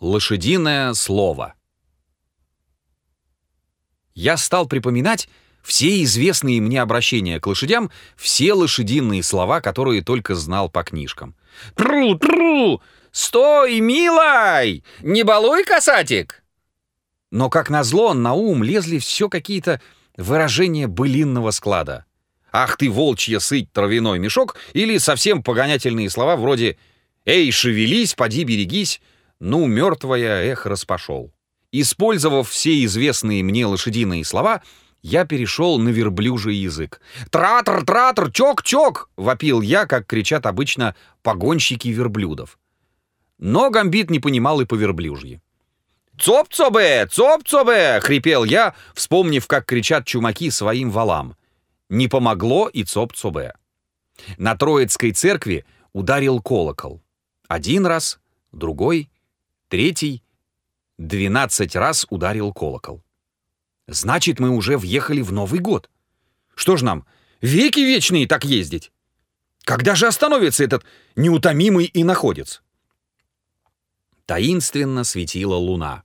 Лошадиное слово. Я стал припоминать все известные мне обращения к лошадям, все лошадиные слова, которые только знал по книжкам. «Тру-тру! Стой, милай! Не балуй, касатик!» Но, как назло, на ум лезли все какие-то выражения былинного склада. «Ах ты, волчья сыть, травяной мешок!» или совсем погонятельные слова вроде «Эй, шевелись, поди берегись!» Ну, мертвая эх распошел. Использовав все известные мне лошадиные слова, я перешел на верблюжий язык. «Тратор, тратор, чок-чок!» — вопил я, как кричат обычно погонщики верблюдов. Но Гамбит не понимал и по верблюжье. «Цоп-цобе! Цоп-цобе!» — хрипел я, вспомнив, как кричат чумаки своим валам. Не помогло и цоп-цобе. На Троицкой церкви ударил колокол. Один раз, другой — Третий двенадцать раз ударил колокол. Значит, мы уже въехали в Новый год. Что ж нам, веки вечные так ездить? Когда же остановится этот неутомимый и находец? Таинственно светила луна.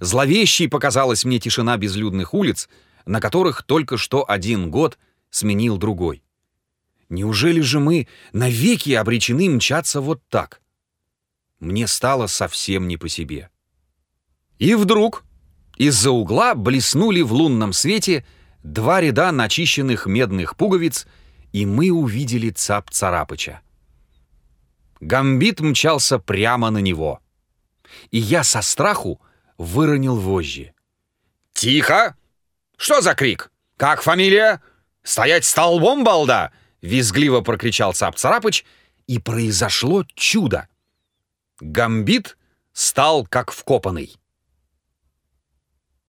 Зловещей показалась мне тишина безлюдных улиц, на которых только что один год сменил другой. Неужели же мы навеки обречены мчаться вот так? Мне стало совсем не по себе. И вдруг из-за угла блеснули в лунном свете два ряда начищенных медных пуговиц, и мы увидели цап Царапыча. Гамбит мчался прямо на него. И я со страху выронил вожжи. «Тихо! Что за крик? Как фамилия? Стоять столбом, балда!» — визгливо прокричал цап Царапыч, и произошло чудо. Гамбит стал как вкопанный.